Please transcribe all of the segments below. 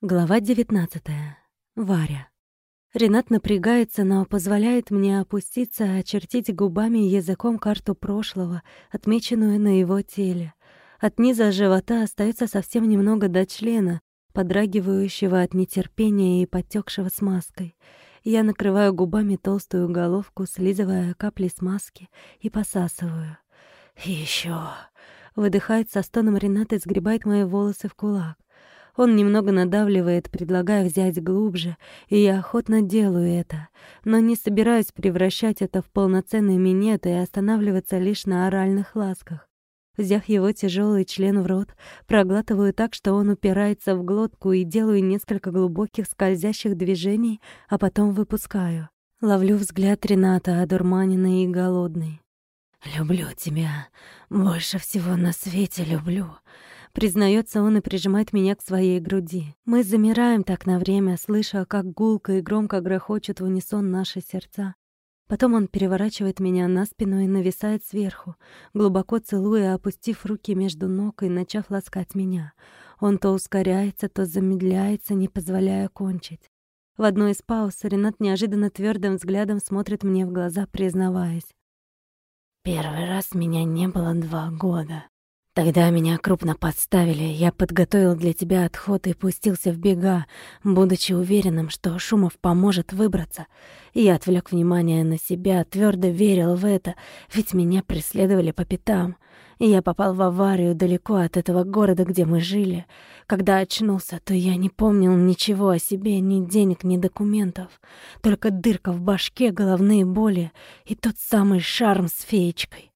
Глава 19. Варя. Ренат напрягается, но позволяет мне опуститься, очертить губами и языком карту прошлого, отмеченную на его теле. От низа живота остается совсем немного до члена, подрагивающего от нетерпения и подтекшего смазкой. Я накрываю губами толстую головку, слизывая капли смазки и посасываю. Еще. Выдыхает со стоном Ренат и сгребает мои волосы в кулак. Он немного надавливает, предлагая взять глубже, и я охотно делаю это, но не собираюсь превращать это в полноценный минет и останавливаться лишь на оральных ласках. Взяв его тяжелый член в рот, проглатываю так, что он упирается в глотку и делаю несколько глубоких скользящих движений, а потом выпускаю. Ловлю взгляд Рената, одурманенный и голодный. «Люблю тебя. Больше всего на свете люблю. Признается он и прижимает меня к своей груди. Мы замираем так на время, слыша, как гулко и громко грохочут в унисон наши сердца. Потом он переворачивает меня на спину и нависает сверху, глубоко целуя, опустив руки между ног и начав ласкать меня. Он то ускоряется, то замедляется, не позволяя кончить. В одной из пауз Ренат неожиданно твердым взглядом смотрит мне в глаза, признаваясь. «Первый раз меня не было два года. Тогда меня крупно подставили, я подготовил для тебя отход и пустился в бега, будучи уверенным, что Шумов поможет выбраться. Я отвлек внимание на себя, твердо верил в это, ведь меня преследовали по пятам. Я попал в аварию далеко от этого города, где мы жили. Когда очнулся, то я не помнил ничего о себе, ни денег, ни документов. Только дырка в башке, головные боли и тот самый шарм с феечкой.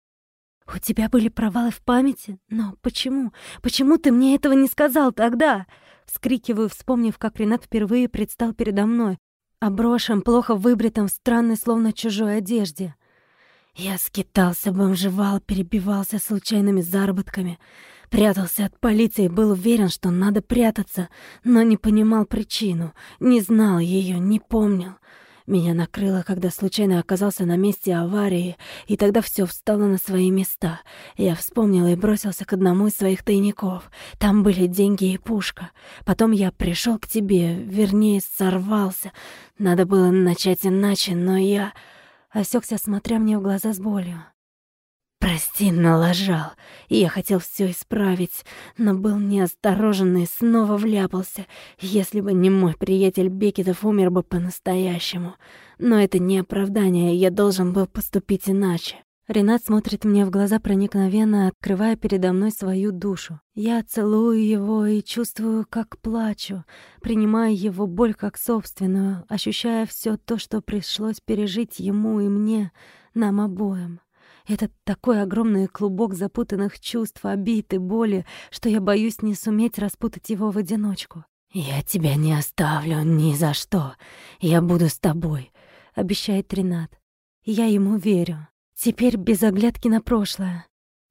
«У тебя были провалы в памяти? Но почему? Почему ты мне этого не сказал тогда?» Вскрикиваю, вспомнив, как Ренат впервые предстал передо мной, оброшен, плохо выбритым, в странной, словно чужой одежде. Я скитался, бомжевал, перебивался случайными заработками, прятался от полиции, был уверен, что надо прятаться, но не понимал причину, не знал ее, не помнил. Меня накрыло, когда случайно оказался на месте аварии, и тогда все встало на свои места. Я вспомнил и бросился к одному из своих тайников. Там были деньги и пушка. Потом я пришел к тебе, вернее, сорвался. Надо было начать иначе, но я... Осекся, смотря мне в глаза с болью. Прости, налажал. Я хотел все исправить, но был неосторожен и снова вляпался. Если бы не мой приятель Бекетов, умер бы по-настоящему. Но это не оправдание, я должен был поступить иначе. Ренат смотрит мне в глаза проникновенно, открывая передо мной свою душу. Я целую его и чувствую, как плачу, принимая его боль как собственную, ощущая все то, что пришлось пережить ему и мне, нам обоим. Это такой огромный клубок запутанных чувств, обид и боли, что я боюсь не суметь распутать его в одиночку. «Я тебя не оставлю ни за что. Я буду с тобой», — обещает Ренат. Я ему верю. Теперь без оглядки на прошлое.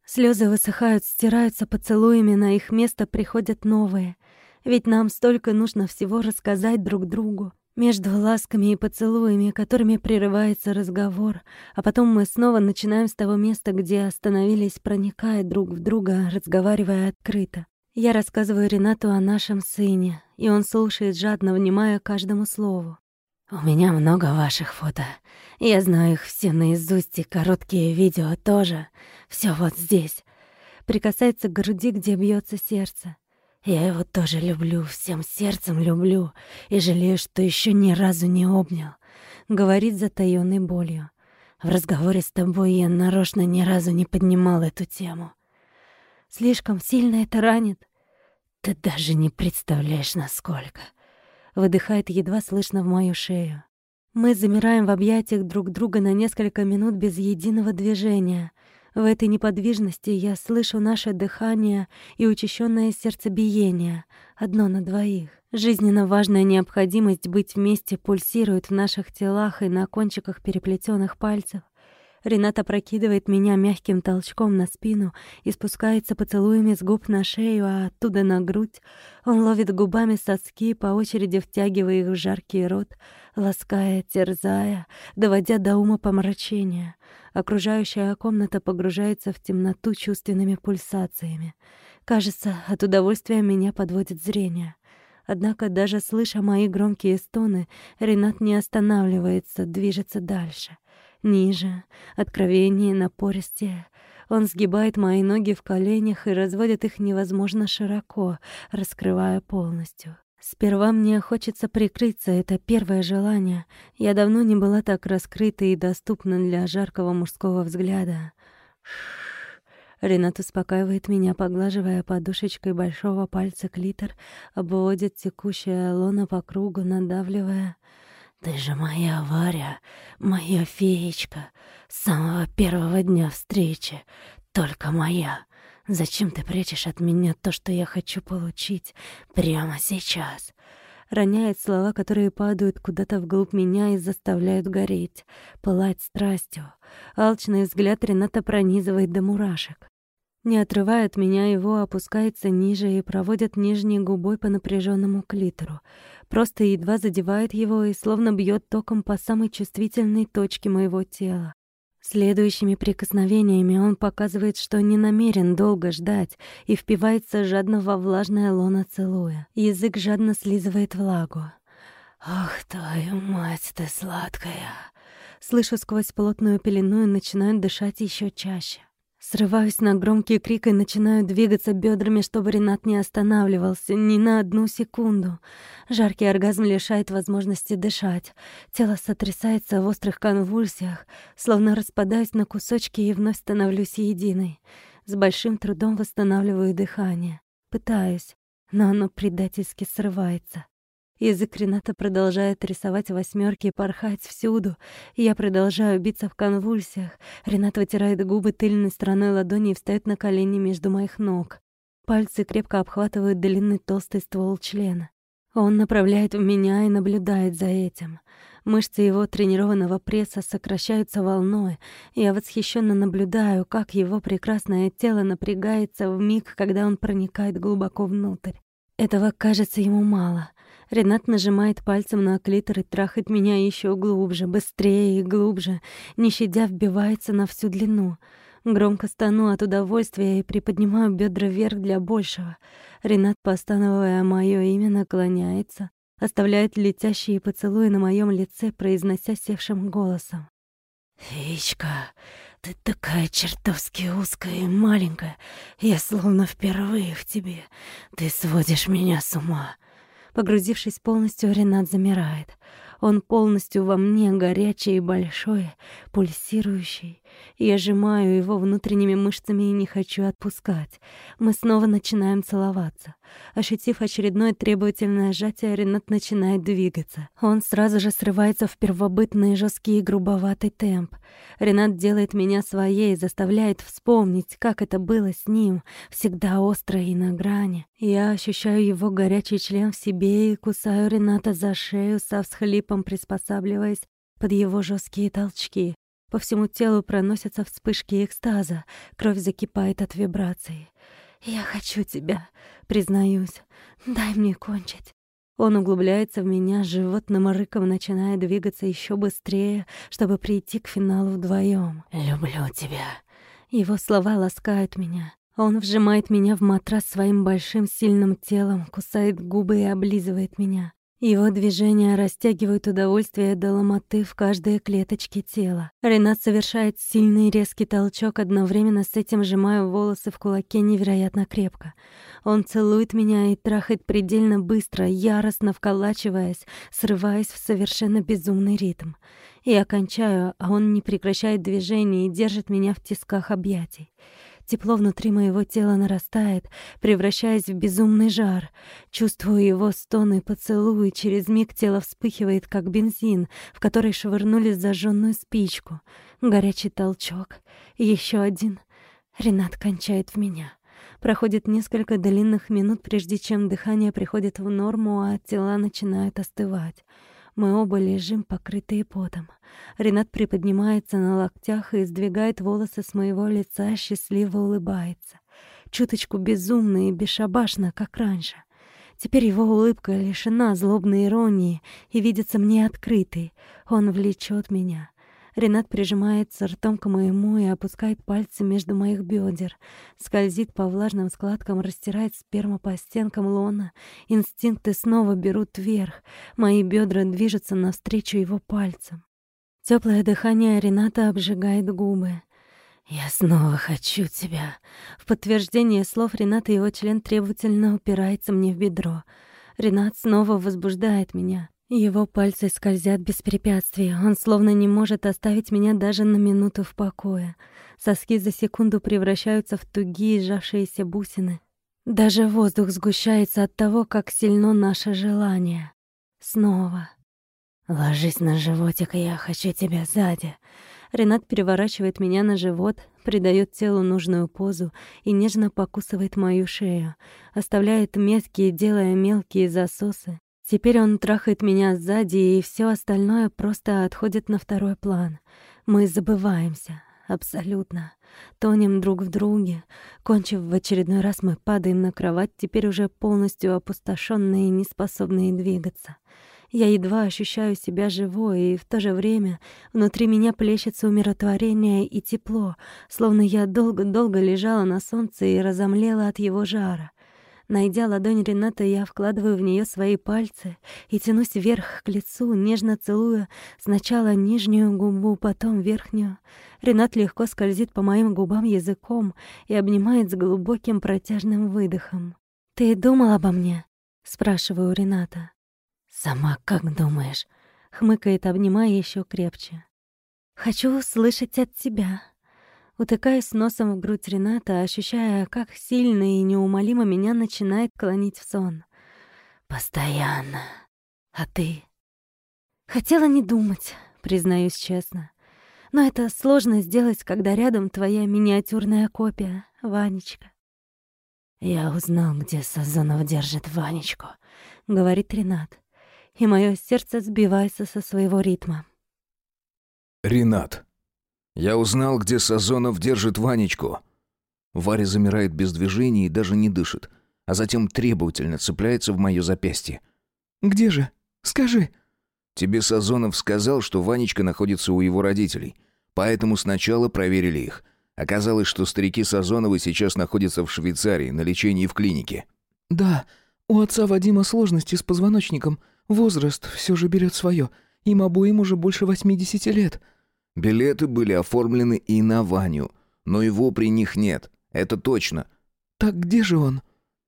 Слезы высыхают, стираются поцелуями, на их место приходят новые. Ведь нам столько нужно всего рассказать друг другу. Между ласками и поцелуями, которыми прерывается разговор, а потом мы снова начинаем с того места, где остановились, проникая друг в друга, разговаривая открыто. Я рассказываю Ренату о нашем сыне, и он слушает жадно, внимая каждому слову. «У меня много ваших фото. Я знаю их все наизусть, и короткие видео тоже. Все вот здесь». Прикасается к груди, где бьется сердце. Я его тоже люблю, всем сердцем люблю, и жалею, что еще ни разу не обнял. Говорит затаённой болью. В разговоре с тобой я нарочно ни разу не поднимал эту тему. Слишком сильно это ранит. Ты даже не представляешь, насколько. Выдыхает едва слышно в мою шею. Мы замираем в объятиях друг друга на несколько минут без единого движения — в этой неподвижности я слышу наше дыхание и учащенное сердцебиение, одно на двоих. Жизненно важная необходимость быть вместе пульсирует в наших телах и на кончиках переплетенных пальцев. Рената прокидывает меня мягким толчком на спину и спускается поцелуями с губ на шею, а оттуда на грудь. Он ловит губами соски, по очереди втягивая их в жаркий рот, лаская, терзая, доводя до ума помрачения. Окружающая комната погружается в темноту чувственными пульсациями. Кажется, от удовольствия меня подводит зрение. Однако даже слыша мои громкие стоны, Ренат не останавливается, движется дальше. Ниже, откровение, напористее. Он сгибает мои ноги в коленях и разводит их невозможно широко, раскрывая полностью. Сперва мне хочется прикрыться, это первое желание. Я давно не была так раскрыта и доступна для жаркого мужского взгляда. Ренат успокаивает меня, поглаживая подушечкой большого пальца клитор, обводит текущее лоно по кругу, надавливая. «Ты же моя Варя, моя феечка, с самого первого дня встречи, только моя. Зачем ты прячешь от меня то, что я хочу получить прямо сейчас?» роняет слова, которые падают куда-то вглубь меня и заставляют гореть, пылать страстью. Алчный взгляд Рената пронизывает до мурашек. Не отрывая от меня его, опускается ниже и проводит нижней губой по напряженному клитору. Просто едва задевает его и словно бьет током по самой чувствительной точке моего тела. Следующими прикосновениями он показывает, что не намерен долго ждать и впивается жадно во влажное лоно целуя. Язык жадно слизывает влагу. «Ах, твою мать, ты сладкая!» Слышу сквозь плотную пелену и начинаю дышать еще чаще. Срываюсь на громкий крик и начинаю двигаться бедрами, чтобы Ренат не останавливался ни на одну секунду. Жаркий оргазм лишает возможности дышать. Тело сотрясается в острых конвульсиях, словно распадаюсь на кусочки и вновь становлюсь единой. С большим трудом восстанавливаю дыхание. Пытаюсь, но оно предательски срывается. Язык Рената продолжает рисовать восьмерки и порхать всюду. Я продолжаю биться в конвульсиях. Ренат вытирает губы тыльной стороной ладони и встает на колени между моих ног. Пальцы крепко обхватывают длинный толстый ствол члена. Он направляет в меня и наблюдает за этим. Мышцы его тренированного пресса сокращаются волной. Я восхищенно наблюдаю, как его прекрасное тело напрягается в миг, когда он проникает глубоко внутрь. Этого кажется ему мало. Ренат нажимает пальцем на клитор и трахает меня еще глубже, быстрее и глубже, не щадя вбивается на всю длину. Громко стану от удовольствия и приподнимаю бедра вверх для большего. Ренат, постановая мое имя, наклоняется, оставляет летящие поцелуи на моем лице, произнося севшим голосом. «Феечка, ты такая чертовски узкая и маленькая. Я словно впервые в тебе. Ты сводишь меня с ума. Погрузившись полностью, Ренат замирает. Он полностью во мне, горячий и большой, пульсирующий. Я сжимаю его внутренними мышцами и не хочу отпускать. Мы снова начинаем целоваться. Ощутив очередное требовательное сжатие, Ренат начинает двигаться. Он сразу же срывается в первобытный жесткий и грубоватый темп. Ренат делает меня своей, заставляет вспомнить, как это было с ним, всегда остро и на грани. Я ощущаю его горячий член в себе и кусаю Рената за шею со всхлипом, приспосабливаясь под его жесткие толчки. По всему телу проносятся вспышки экстаза, кровь закипает от вибраций. «Я хочу тебя», — признаюсь. «Дай мне кончить». Он углубляется в меня, животным рыком начиная двигаться еще быстрее, чтобы прийти к финалу вдвоем. «Люблю тебя». Его слова ласкают меня. Он вжимает меня в матрас своим большим сильным телом, кусает губы и облизывает меня. Его движения растягивают удовольствие до ломоты в каждой клеточке тела. Ренат совершает сильный резкий толчок, одновременно с этим сжимая волосы в кулаке невероятно крепко. Он целует меня и трахает предельно быстро, яростно вколачиваясь, срываясь в совершенно безумный ритм. Я кончаю, а он не прекращает движения и держит меня в тисках объятий. Тепло внутри моего тела нарастает, превращаясь в безумный жар. Чувствую его стоны поцелуи, через миг тело вспыхивает, как бензин, в который швырнули зажженную спичку. Горячий толчок. Еще один. Ренат кончает в меня. Проходит несколько длинных минут, прежде чем дыхание приходит в норму, а тела начинают остывать. Мы оба лежим, покрытые потом. Ренат приподнимается на локтях и сдвигает волосы с моего лица, счастливо улыбается. Чуточку безумно и бесшабашно, как раньше. Теперь его улыбка лишена злобной иронии и видится мне открытой. Он влечет меня. Ренат прижимается ртом к моему и опускает пальцы между моих бедер, скользит по влажным складкам, растирает сперму по стенкам лона. Инстинкты снова берут вверх. Мои бедра движутся навстречу его пальцам. Теплое дыхание Рената обжигает губы. «Я снова хочу тебя». В подтверждение слов Рената его член требовательно упирается мне в бедро. Ренат снова возбуждает меня. Его пальцы скользят без препятствий. Он словно не может оставить меня даже на минуту в покое. Соски за секунду превращаются в тугие сжавшиеся бусины. Даже воздух сгущается от того, как сильно наше желание. Снова. «Ложись на животик, я хочу тебя сзади». Ренат переворачивает меня на живот, придает телу нужную позу и нежно покусывает мою шею, оставляет метки, делая мелкие засосы. Теперь он трахает меня сзади, и все остальное просто отходит на второй план. Мы забываемся. Абсолютно. Тонем друг в друге. Кончив в очередной раз, мы падаем на кровать, теперь уже полностью опустошенные и неспособные двигаться. Я едва ощущаю себя живой, и в то же время внутри меня плещется умиротворение и тепло, словно я долго-долго лежала на солнце и разомлела от его жара. Найдя ладонь Рената, я вкладываю в нее свои пальцы и тянусь вверх к лицу, нежно целуя сначала нижнюю губу, потом верхнюю. Ренат легко скользит по моим губам языком и обнимает с глубоким протяжным выдохом. «Ты думал обо мне?» — спрашиваю Рената. «Сама как думаешь?» — хмыкает, обнимая еще крепче. «Хочу услышать от тебя», Утыкаясь носом в грудь Рената, ощущая, как сильно и неумолимо меня начинает клонить в сон. «Постоянно. А ты?» «Хотела не думать», признаюсь честно. «Но это сложно сделать, когда рядом твоя миниатюрная копия, Ванечка». «Я узнал, где Сазонов держит Ванечку», — говорит Ренат, и мое сердце сбивается со своего ритма. «Ренат, я узнал, где Сазонов держит Ванечку. Варя замирает без движения и даже не дышит, а затем требовательно цепляется в моё запястье. «Где же? Скажи!» «Тебе Сазонов сказал, что Ванечка находится у его родителей, поэтому сначала проверили их. Оказалось, что старики Сазоновы сейчас находятся в Швейцарии на лечении в клинике». «Да, у отца Вадима сложности с позвоночником. Возраст все же берет свое. Им обоим уже больше 80 лет». Билеты были оформлены и на Ваню, но его при них нет, это точно. Так где же он?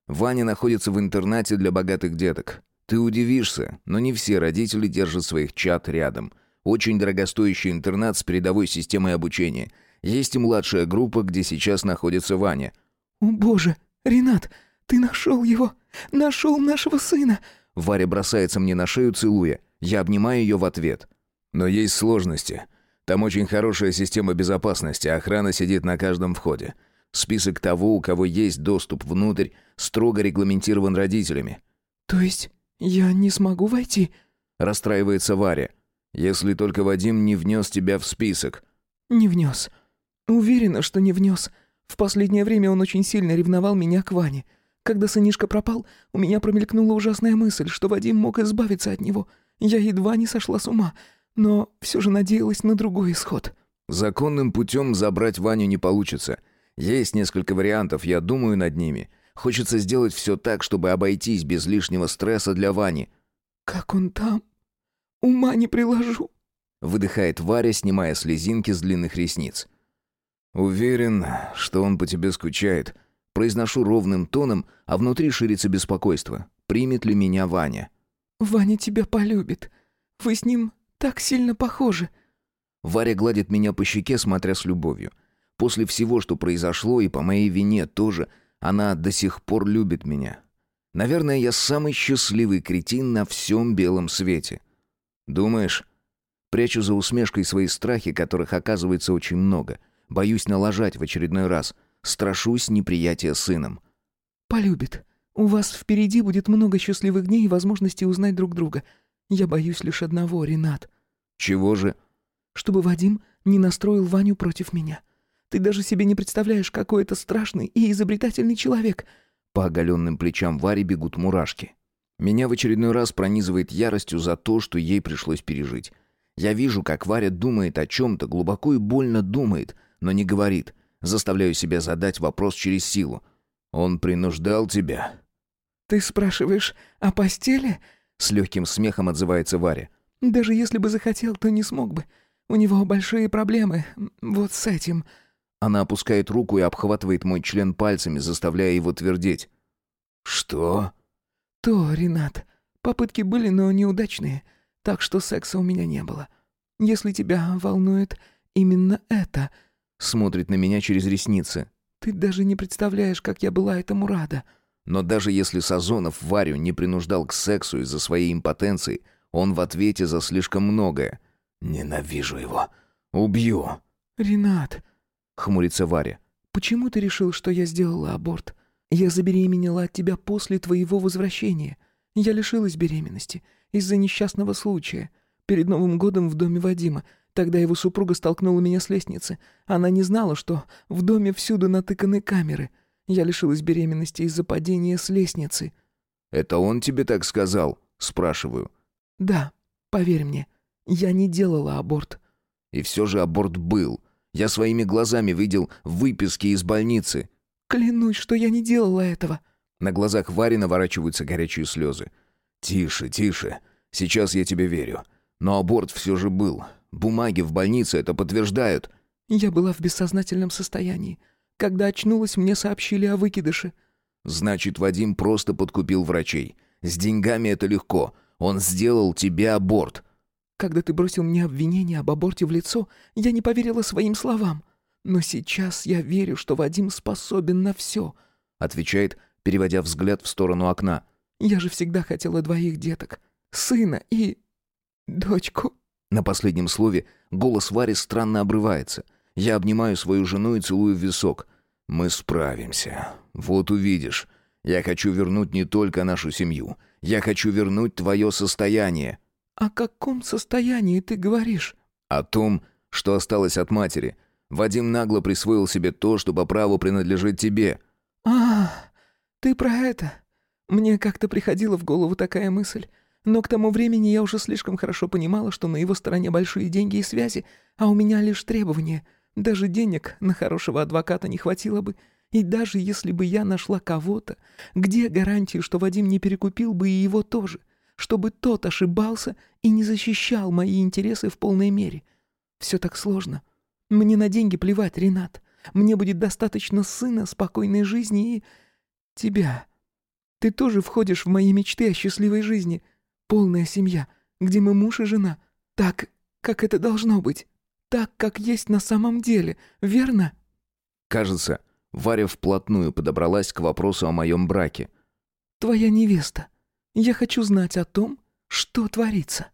Ваня находится в интернате для богатых деток. Ты удивишься, но не все родители держат своих чад рядом. Очень дорогостоящий интернат с передовой системой обучения. Есть и младшая группа, где сейчас находится Ваня. О боже, Ренат, ты нашел его! Нашел нашего сына! Варя бросается мне на шею, целуя. Я обнимаю ее в ответ. Но есть сложности. Там очень хорошая система безопасности, охрана сидит на каждом входе. Список того, у кого есть доступ внутрь, строго регламентирован родителями. То есть я не смогу войти? Расстраивается Варя. Если только Вадим не внес тебя в список. Не внес. Уверена, что не внес. В последнее время он очень сильно ревновал меня к Ване. Когда сынишка пропал, у меня промелькнула ужасная мысль, что Вадим мог избавиться от него. Я едва не сошла с ума но все же надеялась на другой исход. Законным путем забрать Ваню не получится. Есть несколько вариантов, я думаю над ними. Хочется сделать все так, чтобы обойтись без лишнего стресса для Вани. «Как он там? Ума не приложу», — выдыхает Варя, снимая слезинки с длинных ресниц. «Уверен, что он по тебе скучает». Произношу ровным тоном, а внутри ширится беспокойство. Примет ли меня Ваня? «Ваня тебя полюбит. Вы с ним так сильно похожи». Варя гладит меня по щеке, смотря с любовью. После всего, что произошло, и по моей вине тоже, она до сих пор любит меня. Наверное, я самый счастливый кретин на всем белом свете. Думаешь? Прячу за усмешкой свои страхи, которых оказывается очень много. Боюсь налажать в очередной раз. Страшусь неприятия сыном. «Полюбит. У вас впереди будет много счастливых дней и возможности узнать друг друга. Я боюсь лишь одного, Ренат. Чего же? Чтобы Вадим не настроил Ваню против меня. Ты даже себе не представляешь, какой это страшный и изобретательный человек. По оголенным плечам Вари бегут мурашки. Меня в очередной раз пронизывает яростью за то, что ей пришлось пережить. Я вижу, как Варя думает о чем-то, глубоко и больно думает, но не говорит. Заставляю себя задать вопрос через силу. «Он принуждал тебя?» «Ты спрашиваешь о постели?» С легким смехом отзывается Варя. «Даже если бы захотел, то не смог бы. У него большие проблемы вот с этим». Она опускает руку и обхватывает мой член пальцами, заставляя его твердеть. «Что?» «То, Ренат. Попытки были, но неудачные, так что секса у меня не было. Если тебя волнует именно это...» Смотрит на меня через ресницы. «Ты даже не представляешь, как я была этому рада». Но даже если Сазонов Варю не принуждал к сексу из-за своей импотенции, он в ответе за слишком многое. «Ненавижу его. Убью». «Ренат...» — хмурится Варя. «Почему ты решил, что я сделала аборт? Я забеременела от тебя после твоего возвращения. Я лишилась беременности из-за несчастного случая. Перед Новым годом в доме Вадима. Тогда его супруга столкнула меня с лестницы. Она не знала, что в доме всюду натыканы камеры. Я лишилась беременности из-за падения с лестницы». «Это он тебе так сказал?» — спрашиваю. «Да, поверь мне, я не делала аборт». «И все же аборт был. Я своими глазами видел выписки из больницы. Клянусь, что я не делала этого. На глазах Вари наворачиваются горячие слезы. Тише, тише. Сейчас я тебе верю. Но аборт все же был. Бумаги в больнице это подтверждают. Я была в бессознательном состоянии. Когда очнулась, мне сообщили о выкидыше. Значит, Вадим просто подкупил врачей. С деньгами это легко. Он сделал тебе аборт. Когда ты бросил мне обвинение об аборте в лицо, я не поверила своим словам. Но сейчас я верю, что Вадим способен на все», — отвечает, переводя взгляд в сторону окна. «Я же всегда хотела двоих деток. Сына и... дочку». На последнем слове голос Вари странно обрывается. Я обнимаю свою жену и целую в висок. «Мы справимся. Вот увидишь. Я хочу вернуть не только нашу семью. Я хочу вернуть твое состояние». «О каком состоянии ты говоришь?» «О том, что осталось от матери. Вадим нагло присвоил себе то, что по праву принадлежит тебе». «А, ты про это? Мне как-то приходила в голову такая мысль. Но к тому времени я уже слишком хорошо понимала, что на его стороне большие деньги и связи, а у меня лишь требования. Даже денег на хорошего адвоката не хватило бы. И даже если бы я нашла кого-то, где гарантии, что Вадим не перекупил бы и его тоже?» чтобы тот ошибался и не защищал мои интересы в полной мере. Все так сложно. Мне на деньги плевать, Ренат. Мне будет достаточно сына, спокойной жизни и... тебя. Ты тоже входишь в мои мечты о счастливой жизни. Полная семья, где мы муж и жена. Так, как это должно быть. Так, как есть на самом деле, верно? Кажется, Варя вплотную подобралась к вопросу о моем браке. Твоя невеста. Я хочу знать о том, что творится.